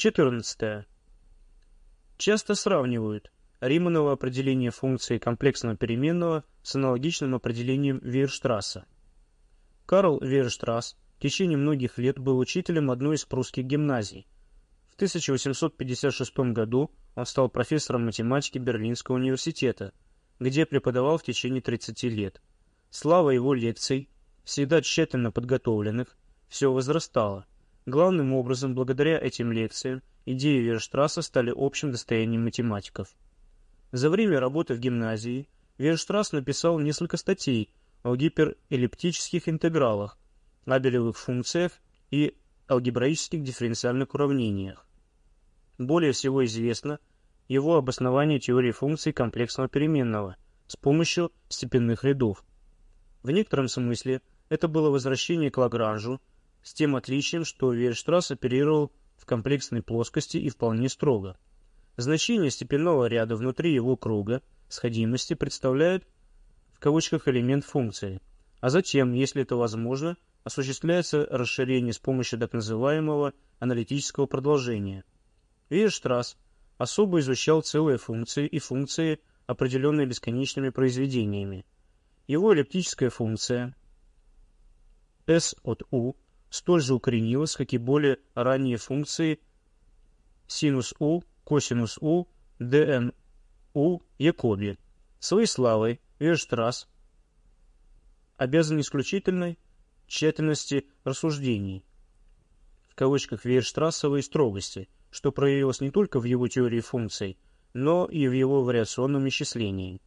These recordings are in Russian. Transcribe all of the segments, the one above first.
14. Часто сравнивают Риманово определение функции комплексного переменного с аналогичным определением Вейерштрасса. Карл Вейерштрасс в течение многих лет был учителем одной из прусских гимназий. В 1856 году он стал профессором математики Берлинского университета, где преподавал в течение 30 лет. Слава его лекций, всегда тщательно подготовленных, все возрастала. Главным образом, благодаря этим лекциям, идеи Верштрасса стали общим достоянием математиков. За время работы в гимназии Верштрасс написал несколько статей о гиперэллиптических интегралах, абелевых функциях и алгебраических дифференциальных уравнениях. Более всего известно его обоснование теории функций комплексного переменного с помощью степенных рядов. В некотором смысле это было возвращение к Лагранжу, с тем отличием, что Вейерштрасс оперировал в комплексной плоскости и вполне строго. Значение степенного ряда внутри его круга сходимости представляет в кавычках элемент функции, а затем, если это возможно, осуществляется расширение с помощью так называемого аналитического продолжения. Вейерштрасс особо изучал целые функции и функции, определенные бесконечными произведениями. Его эллиптическая функция S от U столь же укоренилась, как и более ранние функции синус U, косинус U, dn U, Якоби. Своей славой Вейерштрасс обязан исключительной тщательности рассуждений, в кавычках Вейерштрассовой строгости, что проявилось не только в его теории функций, но и в его вариационном исчислении.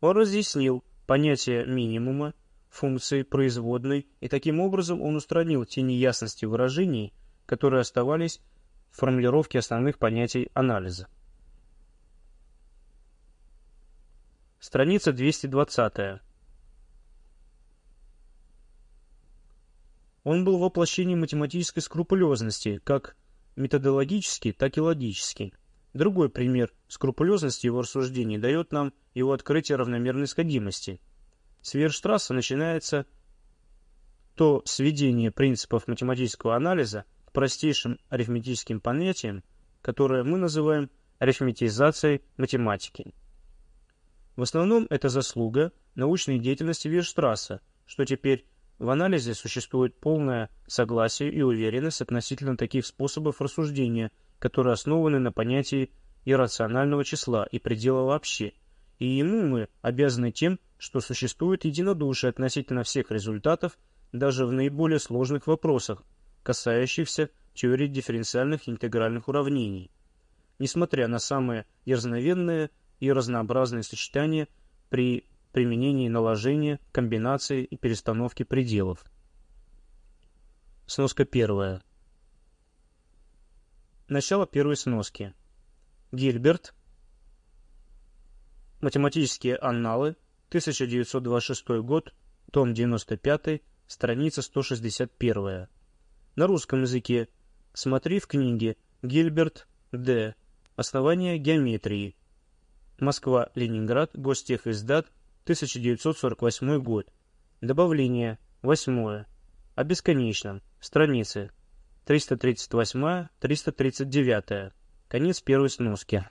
Он разъяснил понятие минимума функции производной, и таким образом он устранил те неясности выражений, которые оставались в формулировке основных понятий анализа. Страница 220. Он был воплощением математической скрупулезности, как методологически, так и логически. Другой пример скрупулезности его рассуждений дает нам его открытие равномерной сходимости – с Вирштрасса начинается то сведение принципов математического анализа к простейшим арифметическим понятиям, которое мы называем арифметизацией математики. В основном это заслуга научной деятельности Вирштрасса, что теперь в анализе существует полное согласие и уверенность относительно таких способов рассуждения, которые основаны на понятии иррационального числа и предела вообще, и ему мы обязаны тем, что существует единодушие относительно всех результатов даже в наиболее сложных вопросах, касающихся теории дифференциальных и интегральных уравнений, несмотря на самые дерзновенные и разнообразные сочетания при применении наложения, комбинации и перестановки пределов. Сноска первая. Начало первой сноски. Гильберт. Математические анналы. 1926 год, том 95, страница 161. На русском языке. Смотри в книге Гильберт Д. Основание геометрии. Москва-Ленинград, Гостехиздат, 1948 год. Добавление. Восьмое. О бесконечном. Страницы. 338-339. Конец первой сноски.